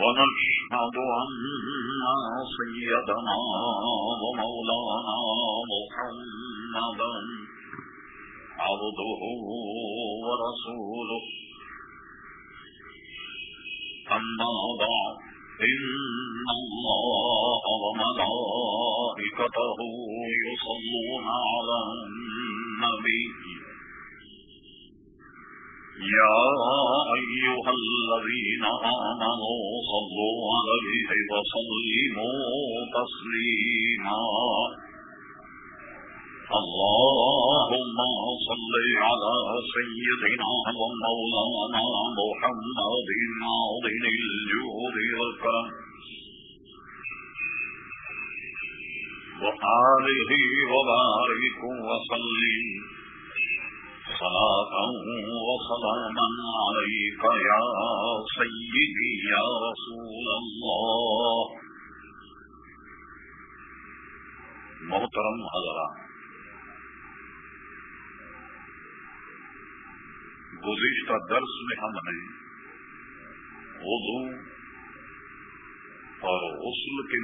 ونشهد أن سيدنا ومولانا محمدا عبده ورسوله. أما بعد، إن الله وملائكته يصلون على النبي. يا أيها الذين آمنوا صلوا عليه وسلموا تسليما. اللهم صل على سيدنا ومولانا محمد عظيم الجود والكرم. وآله وبارك وسلم. صلاة وسلاما عليك يا سيدي يا رسول الله. محترم حضرات گزشتہ درس میں ہم نے اردو اور غسل کے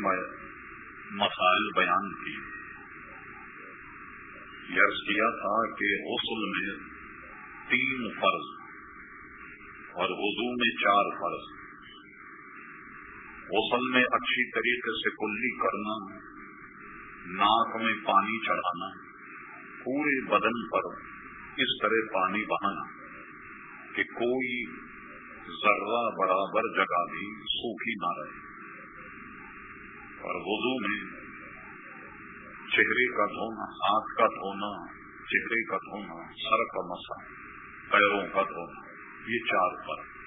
مسائل بیان کیے۔ یس کیا تھا کہ غسل میں تین فرض اور اردو میں چار فرض۔ غسل میں اچھی طریقے سے کلی کرنا، ناک میں پانی چڑھانا، پورے بدن پر اس طرح پانی بہانا کہ کوئی ذرہ برابر جگہ بھی سوکھی نہ رہے۔ اور وضو میں چہرے کا دھونا، ہاتھ کا دھونا، چہرے کا دھونا، سر کا مسا۔ پیروں کا دھونا یہ چار پر۔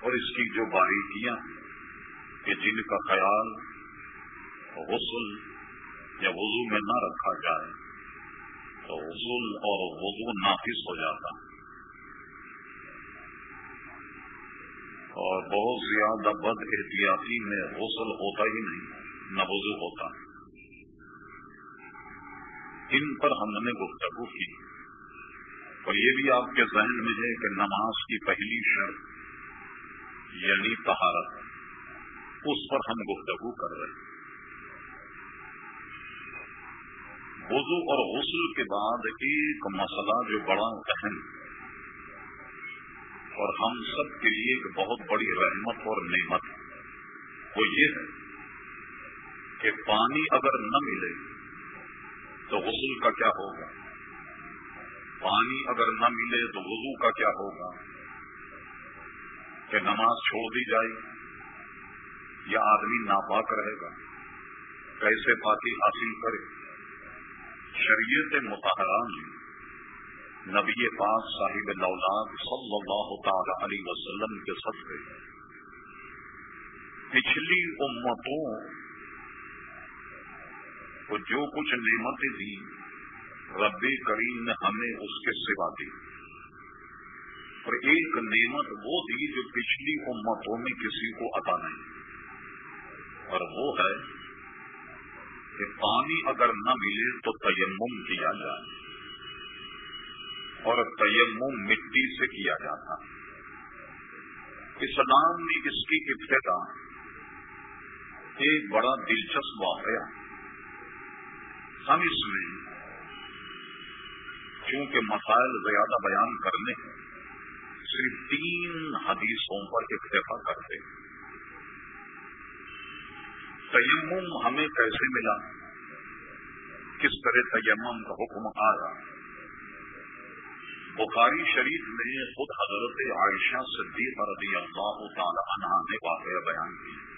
اور اس کی جو باریکیاں کہ جن کا خیال غسل یا وضو میں نہ رکھا جائے، تو غسل اور وضو نافذ ہو جاتا۔ ہے اور بہت زیادہ بد احتیاطی میں غسل ہوتا ہی نہیں، نہ وضو ہوتا۔ ان پر ہم نے گفتگو کی۔ اور یہ بھی آپ کے ذہن میں ہے کہ نماز کی پہلی شرط یعنی تہارت اس پر ہم گفتگو کر رہے ہیں۔ وضو اور غسل کے بعد ایک مسئلہ جو بڑا اہم اور ہم سب کے لیے ایک بہت بڑی رحمت اور نعمت وہ یہ ہے کہ پانی اگر نہ ملے تو غسل کا کیا ہوگا؟ پانی اگر نہ ملے تو وضو کا کیا ہوگا؟ کہ نماز چھوڑ دی جائے یا آدمی ناپاک رہے گا؟ کیسے پاکی حاصل کرے؟ شریعت متحران نبی پاک صاحب لولاد صلی اللہ تعالی علیہ وسلم کے سب سے پچھلی امتوں کو جو کچھ نعمتیں دی ربی کریم نے ہمیں اس کے سوا دی۔ اور ایک نعمت وہ دی جو پچھلی امتوں میں کسی کو عطا نہیں۔ اور وہ ہے کہ پانی اگر نہ ملے تو تیمم کیا جائے۔ اور تیمم مٹی سے کیا جاتا۔ اسلام نے اس کی ابتدا ایک بڑا دلچسپ واقعہ۔ ہم اس میں چونکہ مسائل زیادہ بیان کرنے ہیں صرف تین حدیثوں پر اکتفا کرتے ہیں۔ تیمم ہمیں کیسے ملا؟ کس طرح تیمم کا حکم آیا؟ بخاری شریف میں خود حضرت عائشہ صدیق رضی اللہ تعالی عنہ نے واقعہ بیان کیا۔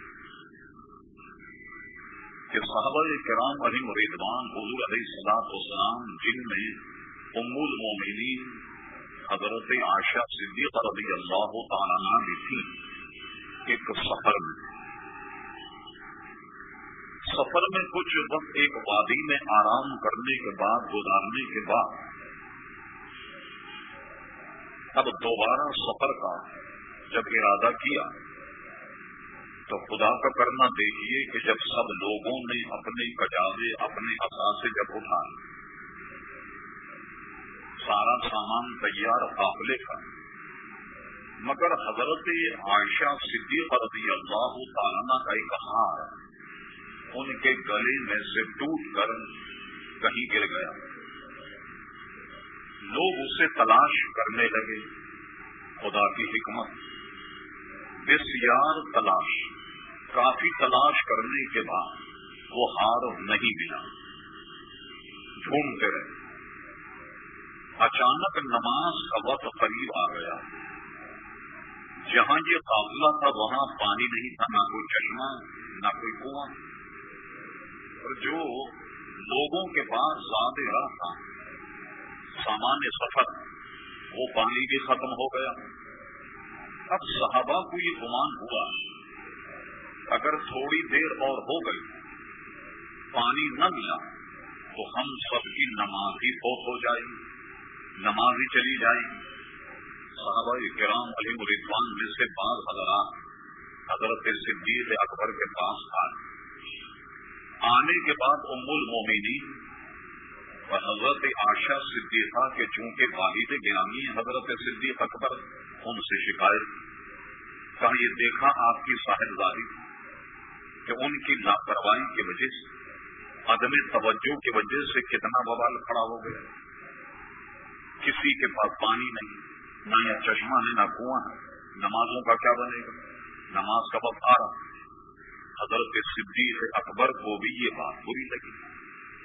کہ صحابہ کرام علی مریدوان حضور علیہ السلاط وسلام جن میں ام المومنین حضرت عائشہ صدیق رضی اللہ تعالیٰ بھی تھی، ایک سفر میں۔ سفر میں کچھ وقت ایک وادی میں آرام کرنے کے بعد، گزارنے کے بعد، اب دوبارہ سفر کا جب ارادہ کیا، تو خدا کا کرنا دیکھیے کہ جب سب لوگوں نے اپنے کجاوے اپنے اثاثے جب اٹھائے سارا سامان تیار قافلے کا مگر حضرت عائشہ صدیق رضی اللہ تعالیٰ کا ایک ہار ان کے گلے میں سے ٹوٹ کر کہیں گر گیا۔ لوگ اسے تلاش کرنے لگے۔ خدا کی حکمت۔ بسیار تلاش۔ کافی تلاش کرنے کے بعد وہ ہار نہیں ملا۔ ڈھونڈتے رہے۔ اچانک نماز کا وقت قریب آ گیا۔ جہاں یہ قابلہ تھا، وہاں پانی نہیں تھا، نہ کوئی چشمہ، نہ کوئی کنواں۔ اور جو لوگوں کے پاس زیادہ راہ تھا، سامان سفر، وہ پانی بھی ختم ہو گیا۔ اب صحابہ کو یہ گمان ہوا، اگر تھوڑی دیر اور ہو گئی، پانی نہ ملا، تو ہم سب کی نماز ہی فوت ہو جائے۔ گی نماز ہی چلی جائے صحابہ کرام علی مریدوان میں سے بعض حضرات حضرت صدیق اکبر کے پاس آئے۔ آنے کے بعد ام المومنین اور حضرت آشا صدیقہ کے چونکہ واحد گرامی حضرت صدیق اکبر ان سے شکایت کہا یہ دیکھا آپ کی صاحبزادی کہ ان کی لاپرواہی کی وجہ سے، عدم توجہ کی وجہ سے کتنا بوال کھڑا ہو گیا۔ کسی کے پاس پانی نہیں، نہ یا چشمہ ہے، نہ کنواں ہے۔ نمازوں کا کیا بنے گا؟ نماز کا وقت آ رہا حضرت صدیق اکبر کو بھی یہ بات بری لگی۔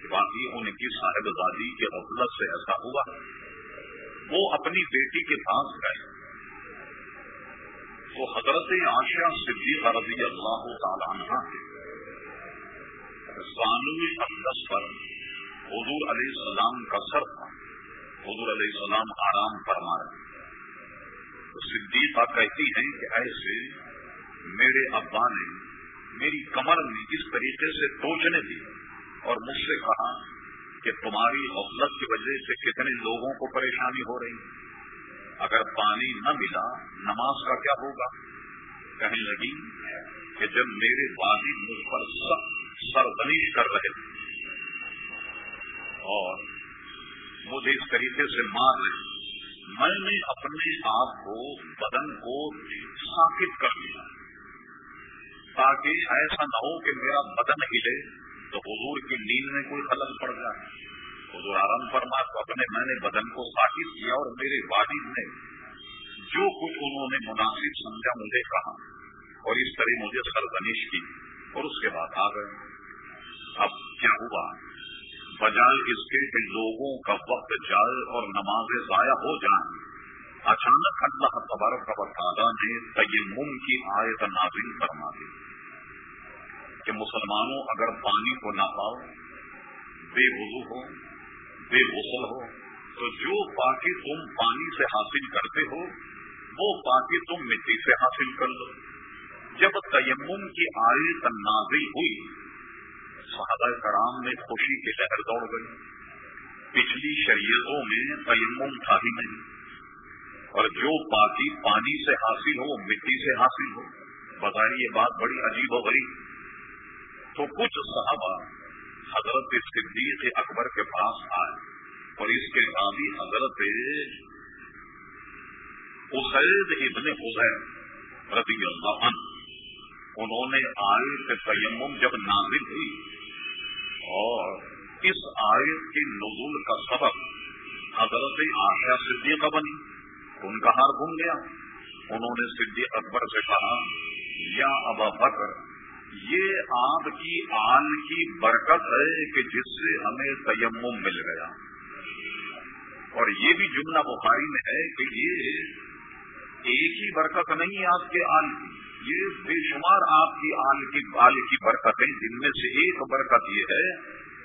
باقی ان کی صاحبزادی کے غفلت سے ایسا ہوا۔ وہ اپنی بیٹی کے پاس گئے۔ تو حضرت عاشیہ صدیق رضی اللہ تعالیٰ عنہ کے اقدس پر حضور علیہ السلام کا سر تھا۔ حضور علیہ السلام آرام فرما رہے صدیقہ کہتی ہیں کہ ایسے میرے ابا نے میری کمر میں اس طریقے سے ٹوچنے دی اور مجھ سے کہا کہ تمہاری غفلت کی وجہ سے کتنے لوگوں کو پریشانی ہو رہی اگر پانی نہ ملا، نماز کا کیا ہوگا؟ کہنے لگی کہ جب میرے بازی مجھ پر سرزنیش کر رہے تھے اور مجھے اس طریقے سے مار رہے میں نے اپنے آپ کو بدن کو ساکت کر لیا تاکہ ایسا نہ ہو کہ میرا بدن ہلے تو حضور کی نیند میں کوئی خلل پڑ جائے۔ حضور آرام فرما تو اپنے میں نے بدن کو ساکت کیا اور میرے والد نے جو کچھ انہوں نے مناسب سمجھا مجھے کہا اور اس طرح مجھے سرزنش کی اور اس کے بعد آ گئے۔ اب کیا ہوا؟ بجائے اس کے کہ لوگوں کا وقت جائے اور نمازیں ضائع ہو جائیں اچانک اللہ تبارک کا تعالیٰ نے تیمم کی آیت نازل فرما دی۔ کہ مسلمانوں، اگر پانی کو نہ پاؤ، بے وضو ہو، بے غسل ہو، تو جو پاکی تم پانی سے حاصل کرتے ہو، وہ پاکی تم مٹی سے حاصل کر لو۔ جب تیمم کی آیت نازل ہوئی صحابہ کرام میں خوشی کی لہر دوڑ گئی۔ پچھلی شریعتوں میں تیمم تھا ہی نہیں۔ اور جو پاکی پانی سے حاصل ہو، مٹی سے حاصل ہو، بظاہر یہ بات بڑی عجیب و غریب۔ تو کچھ صحابہ حضرت صدیق اکبر کے پاس آئے اور اس کے راوی حضرت اسید ابن حسین رضی اللہ عنہ، انہوں نے آئے آیت تیمم جب نازل ہوئی اور اس آیت کے نزول کا سبب حضرت آشا صدیقہ بنی۔ ان کا ہار گھوم گیا۔ انہوں نے صدیق اکبر سے کہا، یا ابا بکر، یہ آپ کی آن کی برکت ہے کہ جس سے ہمیں تیمم مل گیا۔ اور یہ بھی جملہ بخاری میں ہے کہ یہ ایک ہی برکت نہیں آپ کے آل کی۔ یہ بے شمار آپ کی آل کی آل کی برکتیں جن میں سے ایک برکت یہ ہے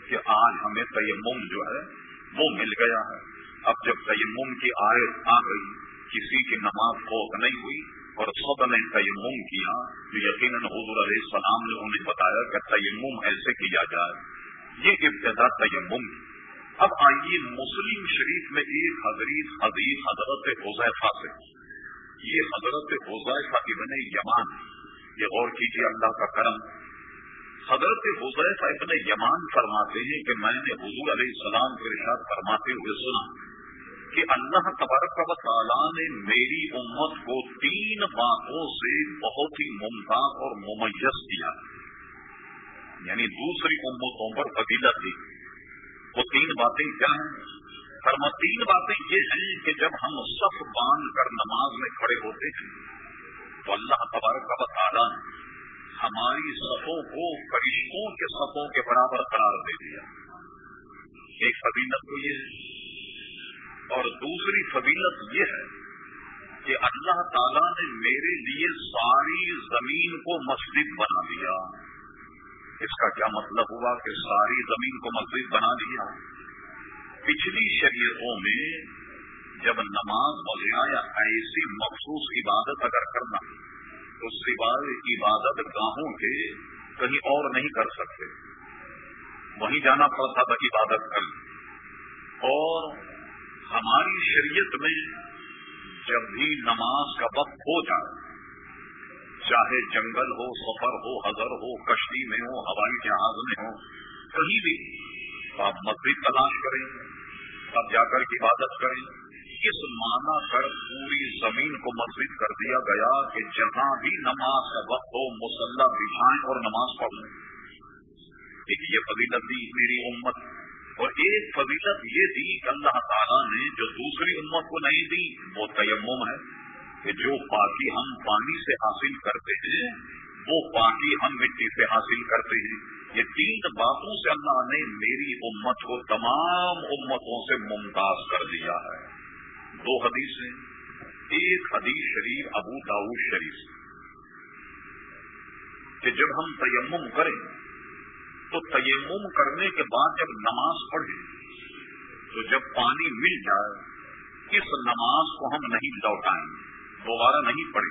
کہ آج ہمیں تیمم جو ہے وہ مل گیا ہے۔ اب جب تیمم کی آیت آ گئی، کسی کی نماز فوت نہیں ہوئی اور سب نے تیمم کیا، تو یقیناً حضور علیہ السلام نے انہیں بتایا کہ تیمم ایسے کیا جائے۔ یہ ابتدا تیمم۔ کی اب آئیے مسلم شریف میں ایک حضریت حدیث حضرت حضیفہ سے۔ یہ حضرت حضیفہ ابن یمان، یہ غور کیجیے اللہ کا کرم، حضرت حضیفہ ابن یمان فرماتے ہیں کہ میں نے حضور علیہ السلام کے ارشاد فرماتے ہوئے سنا کہ اللہ تبارک و تعالیٰ نے میری امت کو تین باتوں سے بہت ہی ممتاز اور ممیز کیا۔ یعنی دوسری امتوں پر فضیلت دی۔ وہ تین باتیں کیا ہیں؟ فرما تین باتیں یہ ہیں کہ جب ہم صف باندھ کر نماز میں کھڑے ہوتے ہیں، تو اللہ تبارک و تعالیٰ نے ہماری صفوں کو فرشتوں کے صفوں کے برابر قرار دے دیا۔ ایک فضیلت تو یہ ہے اور دوسری فضیلت یہ ہے کہ اللہ تعالیٰ نے میرے لیے ساری زمین کو مسجد بنا دیا۔ اس کا کیا مطلب ہوا کہ ساری زمین کو مسجد بنا دیا؟ پچھلی شریعتوں میں جب نماز وغیرہ یا ایسی مخصوص عبادت اگر کرنا، تو سوائے عبادت گاہوں کے کہیں اور نہیں کر سکتے۔ وہیں جانا پڑتا تھا عبادت کر۔ اور ہماری شریعت میں جب بھی نماز کا وقت ہو جائے، چاہے جنگل ہو، سفر ہو ہزر ہو، کشتی میں ہو، ہوائی جہاز میں ہو، کہیں بھی آپ مسجد تلاش کریں۔ گے تب جا کر عبادت کریں۔ اس معنی کر پوری زمین کو مسجد کر دیا گیا کہ جہاں بھی نماز کا وقت ہو مسلح بچھائیں اور نماز پڑھ لیں ایک یہ فضیلت دی میری امت۔ اور ایک فضیلت یہ دی کہ اللہ تعالیٰ نے جو دوسری امت کو نہیں دی، وہ تیمم ہے کہ جو پاکی ہم پانی سے حاصل کرتے ہیں، وہ پاکی ہم مٹی سے حاصل کرتے ہیں۔ یہ تین باتوں سے اللہ نے میری امت کو تمام امتوں سے ممتاز کر دیا ہے۔ دو حدیثیں، ایک حدیث شریف ابو داؤد شریف کہ جب ہم تیمم کریں، تو تیمم کرنے کے بعد جب نماز پڑھیں، تو جب پانی مل جائے، اس نماز کو ہم نہیں لوٹائیں گے دوبارہ نہیں پڑی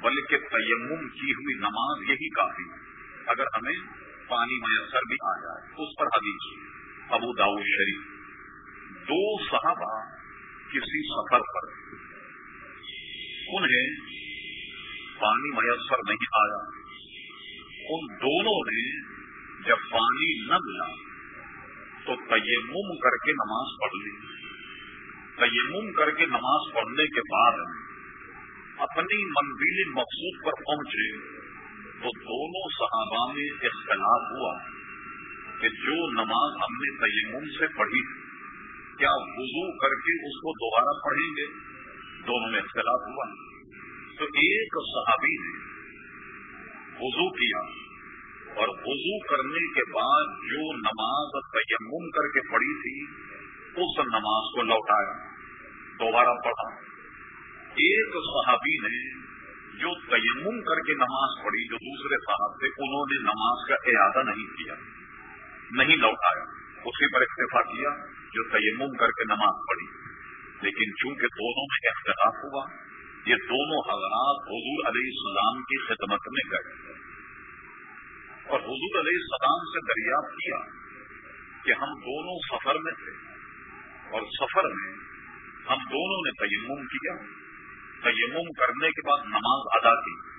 بلکہ تیمم کی ہوئی نماز یہی کافی ہے۔ اگر ہمیں پانی میسر بھی آ جائے۔ اس پر حدیث ابو داؤ شریف۔ دو صحابہ کسی سفر پر انہیں پانی میسر نہیں آیا۔ ان دونوں نے جب پانی نہ ملا تو تیمم کر کے نماز پڑھ لی۔ تیمم کر کے نماز پڑھنے کے بعد اپنی منزل مقصود پر پہنچے۔ تو دونوں صحابہ میں اختلاف ہوا کہ جو نماز ہم نے تیمم سے پڑھی، کیا وضو کر کے اس کو دوبارہ پڑھیں گے؟ دونوں میں اختلاف ہوا۔ تو ایک صحابی نے وضو کیا اور وضو کرنے کے بعد جو نماز تیمم کر کے پڑھی تھی، اس نماز کو لوٹایا، دوبارہ پڑھا۔ ایک صحابی نے جو تیمم کر کے نماز پڑھی، جو دوسرے صاحب تھے، انہوں نے نماز کا ارادہ نہیں کیا، نہیں لوٹایا اسی پر اکتفا کیا جو تیمم کر کے نماز پڑھی۔ لیکن چونکہ دونوں میں اختلاف ہوا، یہ دونوں حضرات حضور علیہ السلام کی خدمت میں گئے۔ اور حضور علیہ السلام سے دریافت کیا کہ ہم دونوں سفر میں تھے اور سفر میں ہم دونوں نے تیمم کیا۔ تیمم کرنے کے بعد نماز ادا کی۔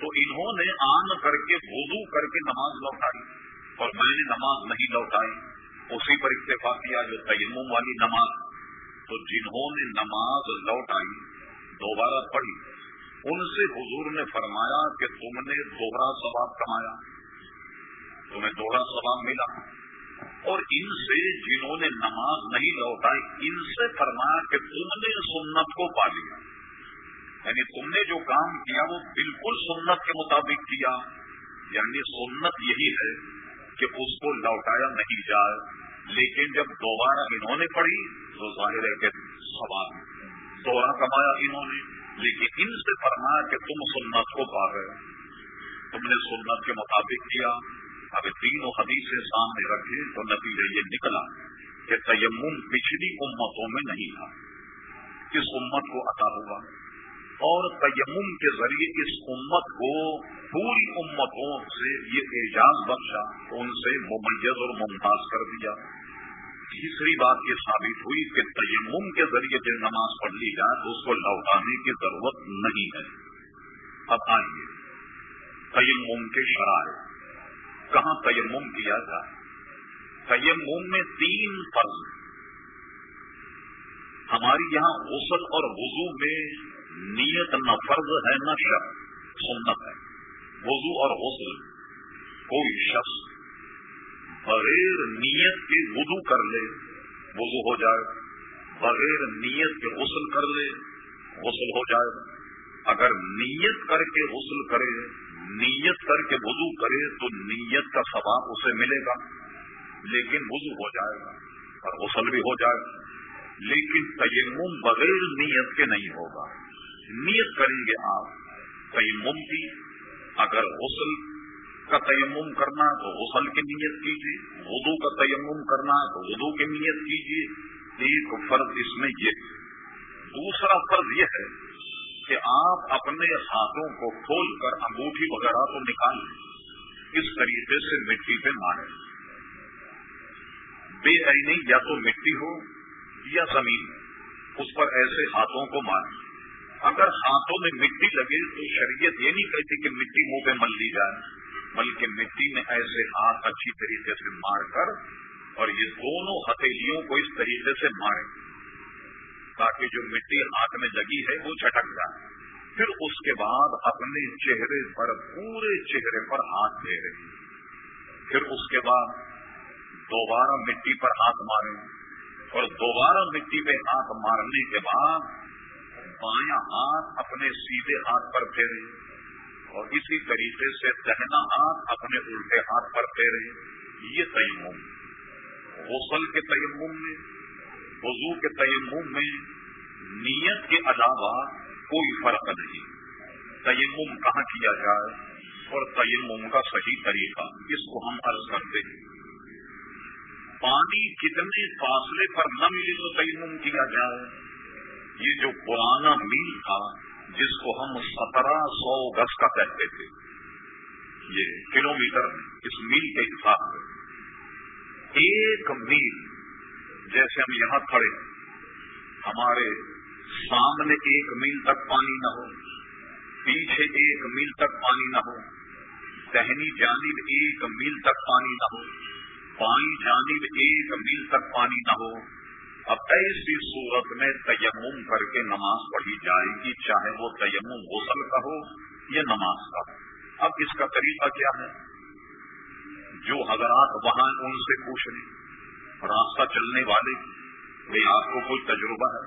تو انہوں نے آن کر کے وضو کر کے نماز لوٹائی۔ اور میں نے نماز نہیں لوٹائی۔ اسی پر اکتفا کیا جو تیمم والی نماز۔ تو جنہوں نے نماز لوٹائی، دوبارہ پڑھی۔ ان سے حضور نے فرمایا کہ تم نے دوہرا ثواب کمایا۔ تمہیں دوہرا ثواب ملا۔ اور ان سے جنہوں نے نماز نہیں لوٹائی، ان سے فرمایا کہ تم نے سنت کو پا لیا۔ یعنی تم نے جو کام کیا وہ بالکل سنت کے مطابق کیا۔ یعنی سنت یہی ہے کہ اس کو لوٹایا نہیں جائے۔ لیکن جب دوبارہ انہوں نے پڑھی تو ظاہر ہے کہ سوال۔ دوبارہ کمایا انہوں نے۔ لیکن ان سے فرمایا کہ تم سنت کو پا گئے تم نے سنت کے مطابق کیا۔ اگر تینوں حدیثیں سامنے رکھے تو نتیجہ یہ نکلا کہ تیمم پچھلی امتوں میں نہیں تھا۔ کس امت کو عطا ہوا؟ اور تیمم کے ذریعے اس امت کو پوری امتوں سے یہ اعجاز بخشا، ان سے ممیز اور ممتاز کر دیا۔ تیسری بات یہ ثابت ہوئی کہ تیمم کے ذریعے جو نماز پڑھ لی جائے تو اس کو لوٹانے کی ضرورت نہیں ہے۔ اب آئیے۔ تیمم کے شرائط کہاں تیمم کیا جائے؟ تیمم میں تین فرض ہماری یہاں غسل اور وضو میں نیت نہ فرض ہے نہ شخص سنت ہے، وضو اور غسل، کوئی شخص بغیر نیت کے وضو کر لے، وضو ہو جائے، بغیر نیت کے غسل کر لے، غسل ہو جائے۔ اگر نیت کر کے غسل کرے، نیت کر کے وضو کرے تو نیت کا ثواب اسے ملے گا۔ لیکن وضو ہو جائے گا اور غسل بھی ہو جائے گا۔ لیکن تیمم بغیر نیت کے نہیں ہوگا۔ نیت کریں گے آپ۔ تیمم کی اگر غسل کا تیمم کرنا تو غسل کی نیت کیجیے وضو کا تیمم کرنا تو وضو کی نیت کیجیے ایک فرض اس میں یہ دوسرا فرض یہ ہے کہ آپ اپنے ہاتھوں کو کھول کر انگوٹھی وغیرہ کو نکال لیں اس طریقے سے مٹی پہ ماریں۔ بے عینی یا تو مٹی ہو یا زمین، اس پر ایسے ہاتھوں کو ماریں۔ اگر ہاتھوں میں مٹی لگے تو شریعت یہ نہیں کہتی کہ مٹی منہ پہ مل لی جائے، بلکہ مٹی میں ایسے ہاتھ اچھی طریقے سے مار کر اور یہ دونوں ہتھیلیوں کو اس طریقے سے مارے، تاکہ جو مٹی ہاتھ میں لگی ہے وہ چھٹک جائے۔ پھر اس کے بعد اپنے چہرے پر، پورے چہرے پر ہاتھ پھیرے پھر اس کے بعد دوبارہ مٹی پر ہاتھ مارے۔ اور دوبارہ مٹی پہ ہاتھ مارنے کے بعد بایاں ہاتھ اپنے سیدھے ہاتھ پر پھیرے اور اسی طریقے سے دہنا ہاتھ اپنے الٹے ہاتھ پر پھیرے یہ تیمم، غسل کے تیمم میں، وضو کے تیمم میں نیت کے علاوہ کوئی فرق نہیں۔ تیمم کہاں کیا جائے؟ اور تیمم کا صحیح طریقہ، اس کو ہم عرض کرتے ہیں۔ پانی کتنے فاصلے پر نہ ملے تو تیمم کیا جائے؟ یہ جو پرانا میل تھا جس کو ہم سترہ سو گز کا کہتے تھے، یہ کلو میٹر اس میل کے حساب سے۔ ایک میل جیسے ہم یہاں کھڑے ہمارے سامنے ایک میل تک پانی نہ ہو، پیچھے ایک میل تک پانی نہ ہو، دہنی جانب ایک میل تک پانی نہ ہو، بائیں جانب ایک میل تک پانی نہ ہو۔ اب بھی صورت میں تیمم کر کے نماز پڑھی جائے گی، چاہے وہ تیمم غسل کا ہو یا نماز کا ہو۔ اب اس کا طریقہ کیا ہے؟ جو حضرات وہاں ان سے پوچھ لیں۔ راستہ چلنے والے بھائی آپ کو کوئی تجربہ ہے؟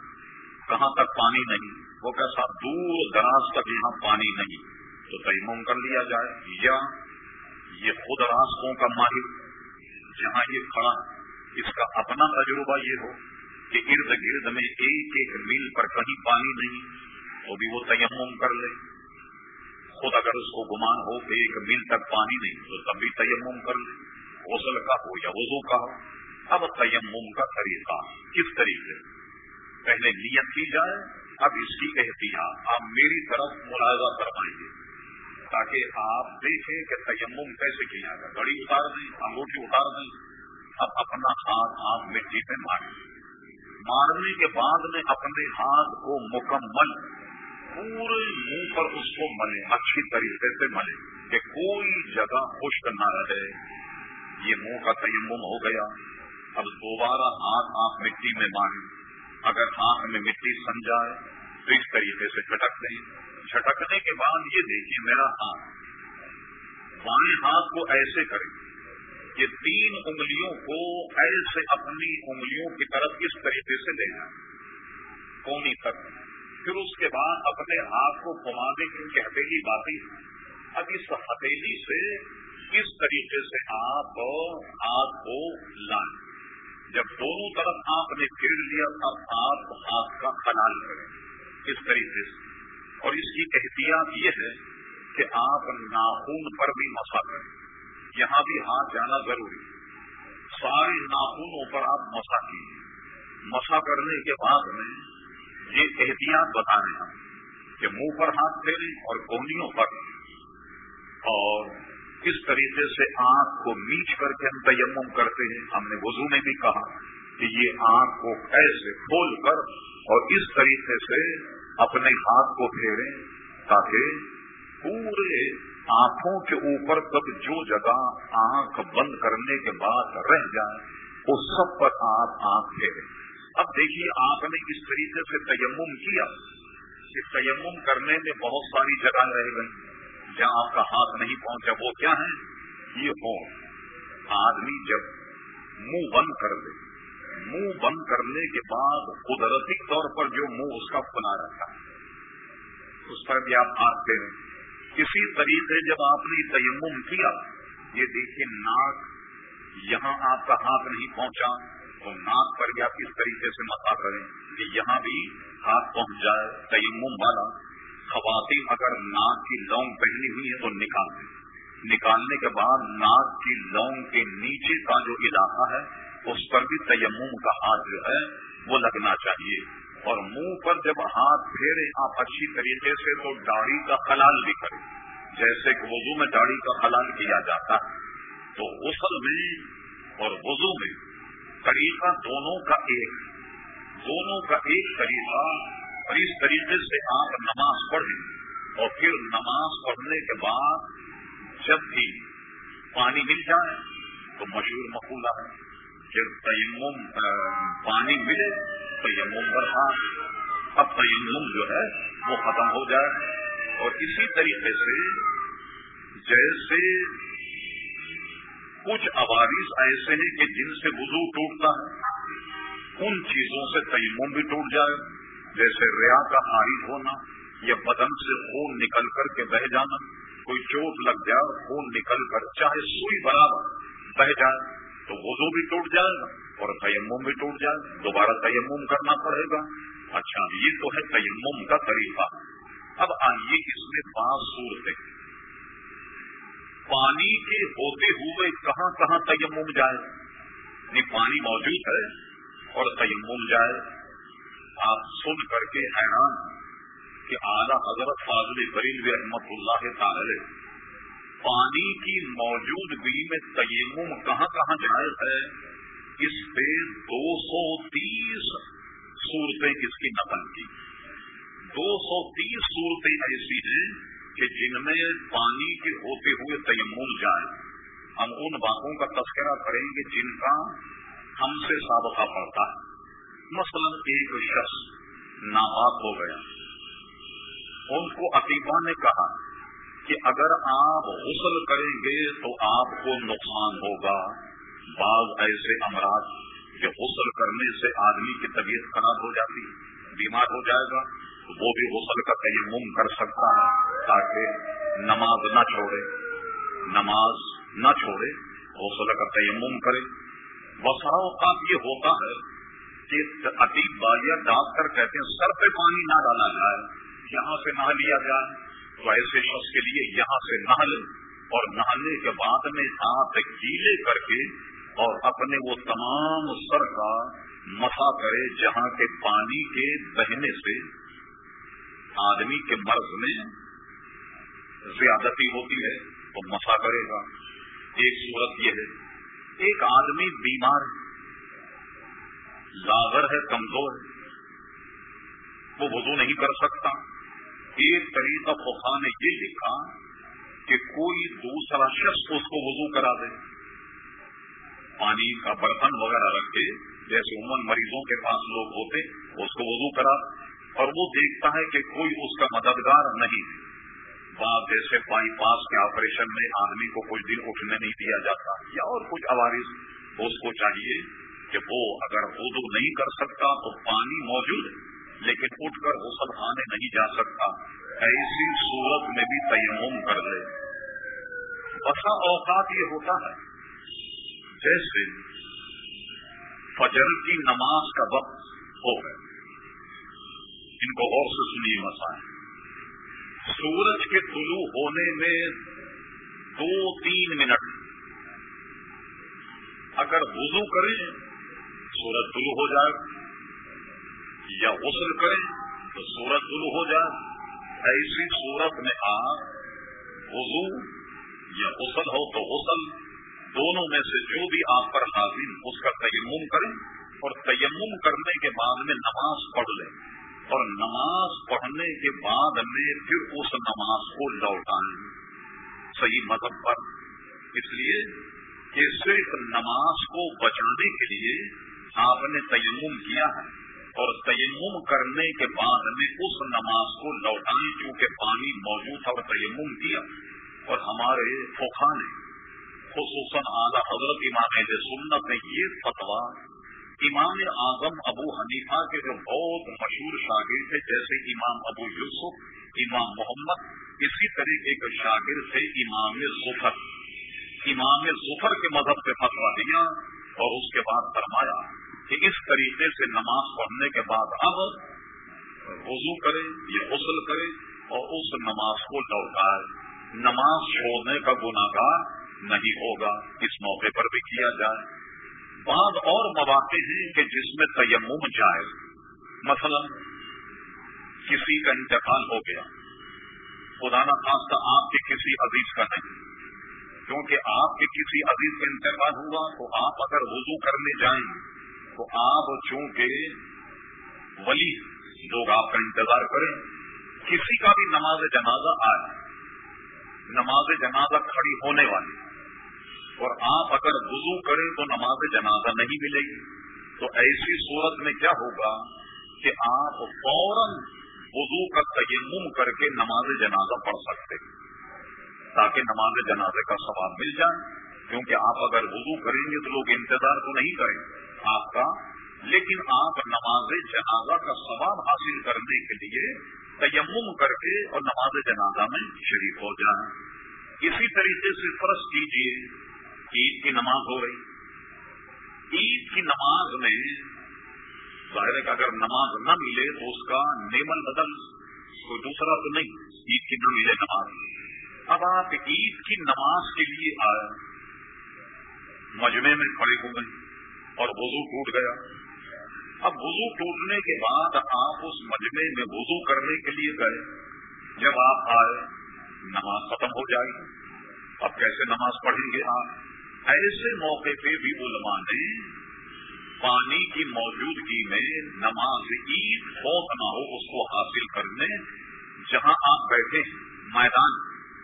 کہاں تک پانی نہیں؟ وہ کیسا دور دراز تک یہاں پانی نہیں۔ تو تیمم کر لیا جائے۔ یا یہ خود راستوں کا ماہر جہاں یہ کھڑا اس کا اپنا تجربہ یہ ہو۔ کہ ارد گرد میں ایک ایک میل پر کہیں پانی نہیں، تو بھی وہ تیمم کر لے۔ خود اگر اس کو گمان ہو کہ ایک میل تک پانی نہیں، تو تب بھی تیمم کر لے۔ غسل کا ہو یا وضو کا ہو، اب تیمم کا طریقہ کس طریقے؟ پہلے نیت کی جائے، اب اس کی احتیاط۔ آپ میری طرف ملاحظہ گے تاکہ آپ دیکھیں کہ تیمم کیسے کیا جائے۔ گڑی اتار دیں، انگوٹھی اتار دیں، اب اپنا ہاتھ آپ مٹی پہ مارے مارنے کے بعد میں اپنے ہاتھ کو مکمل پورے منہ پر اس کو ملے، اچھی طریقے سے ملے کہ کوئی جگہ خشک نہ رہے۔ یہ منہ کا تیمم ہو گیا۔ اب دوبارہ ہاتھ آپ مٹی میں ماریں۔ اگر ہاتھ میں مٹی سن جائے تو اس طریقے سے چھٹک دیں جھٹکنے کے بعد یہ دیکھیے میرا ہاتھ۔ بائیں ہاتھ کو ایسے کریں۔ یہ تین انگلیوں کو ایسے اپنی انگلیوں کی طرف اس طریقے سے لینا کونی تک پھر اس کے بعد اپنے ہاتھ کو گھمانے کی ہتھیلی باتیں اب اس ہتھیلی سے اس طریقے سے آپ ہاتھ کو لائیں۔ جب دونوں طرف آپ نے پھیر لیا تب آپ ہاتھ کا خلال کریں۔ اس طریقے سے۔ اور اس کی احتیاط یہ ہے کہ آپ ناخون پر بھی مسا کریں۔ یہاں بھی ہاتھ جانا ضروری سارے ناخونوں پر آپ مسا کیجیے مسا کرنے کے بعد میں یہ احتیاط بتا رہے ہیں کہ منہ پر ہاتھ پھیریں اور کونیوں پر۔ اور کس طریقے سے آنکھ کو میچ کر کے ہم تیمم کرتے ہیں۔ ہم نے وضو میں بھی کہا کہ یہ آنکھ کو ایسے کھول کر اور اس طریقے سے اپنے ہاتھ کو پھیریں تاکہ پورے آنکھوں کے اوپر تب جو جگہ آنکھ بند کرنے کے بعد رہ جائے، اس سب پر آپ آنکھ پھیریں۔ اب دیکھیے، آپ نے اس طریقے سے تیمم کیا کہ تیمم کرنے میں بہت ساری جگہ رہ گئی۔ جہاں آپ کا ہاتھ نہیں پہنچا، وہ کیا ہے؟ یہ ہو۔ آدمی جب منہ بند کر دے منہ بند کرنے کے بعد قدرتی طور پر جو منہ اس کا کھلا رہتا ہے، اس پر بھی آپ ہاتھ دیں کسی طریقے جب آپ نے تیمم کیا، یہ دیکھیے ناک یہاں آپ کا ہاتھ نہیں پہنچا، تو ناک پر بھی آپ اس طریقے سے مسا کریں کہ یہاں بھی ہاتھ پہنچ جائے تیمم والا۔ خواتین اگر ناک کی لونگ پہنی ہوئی ہے تو نکال دیں۔ نکالنے کے بعد ناک کی لونگ کے نیچے کا جو علاقہ ہے، اس پر بھی تیمم کا ہاتھ جو ہے، وہ لگنا چاہیے۔ اور منہ پر جب ہاتھ پھیرے آپ اچھی طریقے سے تو داڑھی کا خلال بھی کریں۔ جیسے کہ وضو میں داڑھی کا خلال کیا جاتا ہے۔ تو غسل میں اور وضو میں طریقہ دونوں کا ایک دونوں کا ایک طریقہ اور اس طریقے سے آپ نماز پڑھیں۔ اور پھر نماز پڑھنے کے بعد جب بھی پانی مل جائے تو مشہور مقولہ ہے کہ تیمم پانی ملے، تیمم برسات اب تیمم جو ہے وہ ختم ہو جائے۔ اور اسی طریقے سے جیسے کچھ عوارض ایسے ہیں کہ جن سے وضو ٹوٹتا ہے، ان چیزوں سے تیمم بھی ٹوٹ جائے۔ جیسے ریا کا خارج ہونا یا بدن سے خون نکل کر کے بہ جانا، کوئی چوٹ لگ جائے، خون نکل کر، چاہے سوئی برابر بہ جائے۔ تو وضو بھی ٹوٹ جائے گا اور تیمم بھی ٹوٹ جائے دوبارہ تیمم کرنا پڑے گا۔ اچھا یہ تو ہے تیمم کا طریقہ۔ اب آئیے اس میں پانچ صورتیں۔ پانی کے ہوتے ہوئے کہاں کہاں تیمم جائے؟ یعنی پانی موجود ہے اور تیمم جائے۔ آپ سن کر کے حیران کہ اعلیٰ حضرت فاضل بریل رحمت اللہ تعالی پانی کی موجودگی میں تیمم کہاں کہاں جائز ہے؟ اس پہ دو سو تیس صورتیں اس کی نقل کی۔ دو سو تیس صورتیں ایسی ہیں کہ جن میں پانی کے ہوتے ہوئے تیمم جائے ہم ان باتوں کا تذکرہ کریں گے جن کا ہم سے سابقہ پڑتا ہے۔ مثلا ایک شخص ناپاک ہو گیا۔ ان کو عطیفہ نے کہا کہ اگر آپ غسل کریں گے تو آپ کو نقصان ہوگا۔ بعض ایسے امراض کہ غسل کرنے سے آدمی کی طبیعت خراب ہو جاتی بیمار ہو جائے گا، وہ بھی غسل کا تیمم کر سکتا ہے تاکہ نماز نہ چھوڑے۔ نماز نہ چھوڑے، غسل کا تیمم کرے۔ بساؤ اوقات یہ ہوتا ہے کہ ادیب بایا ڈاکٹر کہتے ہیں، سر پہ پانی نہ ڈالا جائے، یہاں سے نہ لیا جائے۔ تو ایسے شخص کے لیے یہاں سے نہ لے اور نہانے کے بعد میں ہاتھ گیلے کر کے اور اپنے وہ تمام سر کا مسا کرے جہاں کے پانی کے بہنے سے آدمی کے مرض میں زیادتی ہوتی ہے تو مسا کرے گا۔ ایک صورت یہ ہے، ایک آدمی بیمار ہے، لاغر ہے، کمزور ہے، وہ وضو نہیں کر سکتا۔ ایک طریقہ فخا نے یہ لکھا کہ کوئی دوسرا شخص اس کو وضو کرا دے، پانی کا برتن وغیرہ رکھ جیسے عموماً مریضوں کے پاس لوگ ہوتے، اس کو وضو کرا، اور وہ دیکھتا ہے کہ کوئی اس کا مددگار نہیں۔ بعد جیسے بائی پاس کے آپریشن میں آدمی کو کچھ دن اٹھنے نہیں دیا جاتا، یا اور کچھ عوارض، اس کو چاہیے کہ وہ اگر وضو نہیں کر سکتا تو پانی موجود ہے۔ لیکن اٹھ کر غسل خانے نہیں جا سکتا۔ ایسی صورت میں بھی تیمم کر لے۔ بسا اوقات یہ ہوتا ہے۔ جیسے فجر کی نماز کا وقت ہو۔ گئے ان کو غور سے سنیے مسائل۔ سورج کے طلوع ہونے میں دو تین منٹ۔ اگر وضو کریں، سورج طلوع ہو جائے۔ یا غسل کریں تو سورج طلوع ہو جائے۔ ایسی صورت میں آپ وضو یا غسل ہو تو غسل، دونوں میں سے جو بھی آپ پر لازم، اس کا تیمم کریں اور تیمم کرنے کے بعد میں نماز پڑھ لیں۔ اور نماز پڑھنے کے بعد میں پھر اس نماز کو لوٹائیں۔ صحیح مذہب پر۔ اس لیے کہ صرف نماز کو بچانے کے لیے آپ نے تیمم کیا ہے۔ اور تیمم کرنے کے بعد میں اس نماز کو لوٹائیں کیونکہ پانی موجود تھا اور تیمم کیا۔ اور ہمارے فوکھا نے، خصوصاً اعلیٰ حضرت امام سنت نے یہ فتوا امام اعظم ابو حنیفہ کے جو بہت مشہور شاگرد تھے، جیسے امام ابو یوسف، امام محمد، اسی طریقے کے شاگرد تھے امام ظفر۔ امام ظفر کے مذہب پہ فتوا دیا اور اس کے بعد فرمایا کہ اس طریقے سے نماز پڑھنے کے بعد اب وضو کرے یا غسل کرے اور اس نماز کو لوٹائے نماز چھوڑنے کا گناگار نہیں ہوگا۔ اس موقع پر بھی کیا جائے۔ بعض اور مواقع ہیں کہ جس میں تیمم جائز۔ مثلا کسی کا انتقال ہو گیا۔ خدا نہ خاصہ آپ کے کسی عزیز کا نہیں۔ کیونکہ آپ کے کسی عزیز کا انتقال ہوا تو آپ اگر وضو کرنے جائیں تو آپ چونکہ ولی لوگ آپ کا انتظار کریں۔ کسی کا بھی نماز جنازہ آئے نماز جنازہ کھڑی ہونے والی اور آپ اگر وضو کریں تو نماز جنازہ نہیں ملے گی۔ تو ایسی صورت میں کیا ہوگا کہ آپ فوراً وضو کا تیمم کر کے نماز جنازہ پڑھ سکتے تاکہ نماز جنازے کا ثواب مل جائے۔ کیونکہ آپ اگر وضو کریں گے تو لوگ انتظار تو نہیں کریں۔ گے آپ کا، لیکن آپ نماز جنازہ کا ثواب حاصل کرنے کے لیے تیمم کر کے اور نماز جنازہ میں شریک ہو جائیں۔ اسی طریقے سے فرض کیجیے عید کی نماز ہو رہی۔ عید کی نماز میں ظاہر ہے کہ اگر نماز نہ ملے تو اس کا نیمل بدل کوئی دوسرا تو نہیں، عید کی نہ ملے نماز۔ اب آپ عید کی نماز کے لیے آئے۔ مجمے میں کھڑے ہو گئے اور وضو ٹوٹ گیا۔ اب وضو ٹوٹنے کے بعد آپ اس مجمے میں وضو کرنے کے لیے گئے۔ جب آپ آئے، نماز ختم ہو جائے اب کیسے نماز پڑھیں گے آپ؟ ایسے موقع پہ بھی علماء نے پانی کی موجودگی میں نماز عید فوت نہ ہو اس کو حاصل کرنے، جہاں آپ بیٹھے ہیں، میدان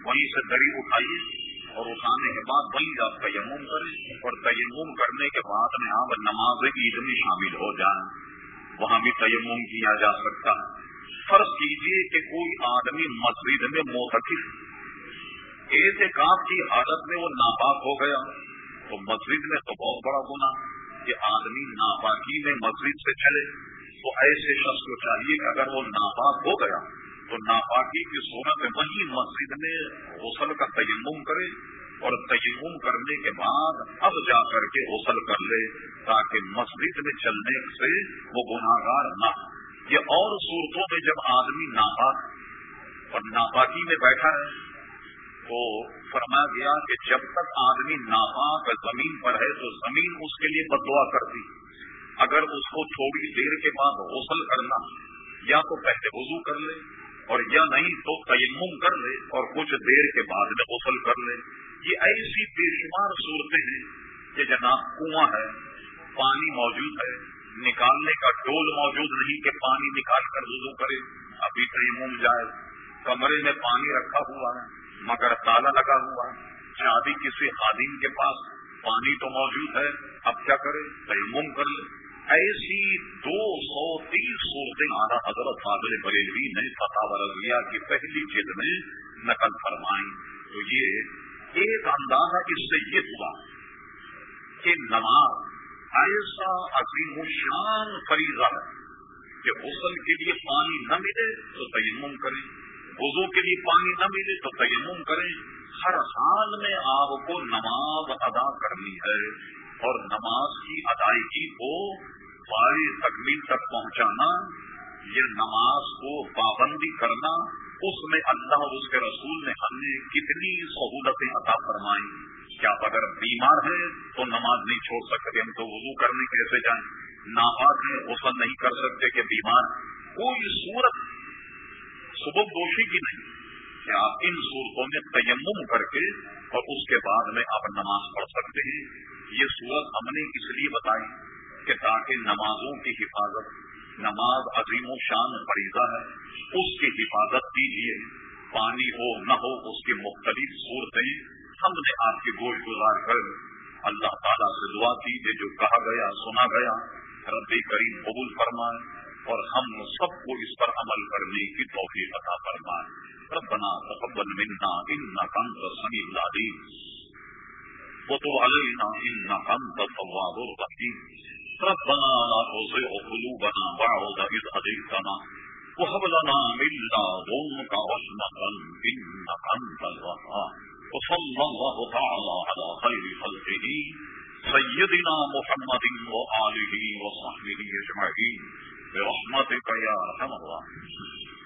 وہیں سے دری اٹھائیے۔ اور اٹھانے کے بعد وہی آپ تیمم کریں اور تیمون کرنے کے بعد میں آپ نماز عید میں شامل ہو جائیں۔ وہاں بھی تیمون کیا جا سکتا ہے۔ فرض کیجیے کہ کوئی آدمی مسجد میں موتقف کام کی حالت میں وہ ناپاک ہو گیا۔ تو مسجد میں تو بہت بڑا گنا کہ آدمی ناپاکی میں مسجد سے چلے۔ تو ایسے شخص کو چاہیے کہ اگر وہ ناپاک ہو گیا تو ناپاکی کی صورت وہی مسجد میں غسل کا تیمم کرے اور تیمم کرنے کے بعد اب جا کر کے غسل کر لے تاکہ مسجد میں چلنے سے وہ گناہ گار نہ یہ اور صورتوں میں جب آدمی ناپاک اور ناپاکی میں بیٹھا ہے تو فرمایا گیا کہ جب تک آدمی ناپاک زمین پر ہے تو زمین اس کے لیے بدوا کرتی۔ اگر اس کو تھوڑی دیر کے بعد غسل کرنا، یا تو پہلے وضو کر لے اور یا نہیں تو تیمم کر لے اور کچھ دیر کے بعد میں غسل کر لے۔ یہ ایسی بے شمار صورتیں ہیں کہ جناب کنواں ہے، پانی موجود ہے۔ نکالنے کا ٹول موجود نہیں کہ پانی نکال کر وضو کرے۔ ابھی تیمم جائے کمرے میں پانی رکھا ہوا ہے، مگر تالا لگا ہوا ہے۔ شادی کسی خادم کے پاس، پانی تو موجود ہے۔ اب کیا کرے؟ تیمم کر لے۔ ایسی دو سو تیس صورتیں اعلیٰ حضرت فاضل بریلوی نے فتح رضویہ کی پہلی جلد میں نقل فرمائیں تو یہ ایک اندازہ اس سے یہ ہوا کہ نماز ایسا عظیم و شان فریضہ ہے کہ غسل کے لیے پانی نہ ملے تو تیمم کریں، وضو کے لیے پانی نہ ملے تو تیمم کریں۔ ہر حال میں آپ کو نماز ادا کرنی ہے۔ اور نماز کی ادائیگی کو بائیں تکمیل تک پہنچانا، یہ نماز کو پابندی کرنا، اس میں اللہ اور اس کے رسول نے ہم نے کتنی سہولتیں عطا فرمائی کیا اگر بیمار ہے تو نماز نہیں چھوڑ سکتے، ہم تو وضو کرنے کیسے جائیں۔ ناپاک ہے غسل نہیں کر سکتے کہ بیمار۔ کوئی صورت سبب دوشی کی نہیں کہ آپ ان صورتوں میں تیمم کر کے اور اس کے بعد میں آپ نماز پڑھ سکتے ہیں۔ یہ صورت ہم نے اس لیے بتائی کہ تاکہ نمازوں کی حفاظت، نماز عظیم و شان فریضہ ہے، اس کی حفاظت کیجیے۔ پانی ہو، نہ ہو، اس کی مختلف صورتیں ہم نے آپ کی گوش گزار کر۔ اللہ تعالیٰ سے دعا کی کہ جو کہا گیا، سنا گیا۔ رب کریم قبول فرمائے اور ہم سب کو اس پر عمل کرنے کی توفیق عطا فرمائے۔ ربنا تقبل منا انك انت السميع العليم وتب علينا انك انت التواب الرحيم. ربنا لا تزغ قلوبنا بعد إذ هديتنا. وهب لنا من لدنك رحمة إنك أنت الوهاب. وصلى الله تعالى على خير خلقه، سيدنا محمد وآله وصحبه أجمعين. برحمتك يا أرحم الراحمين.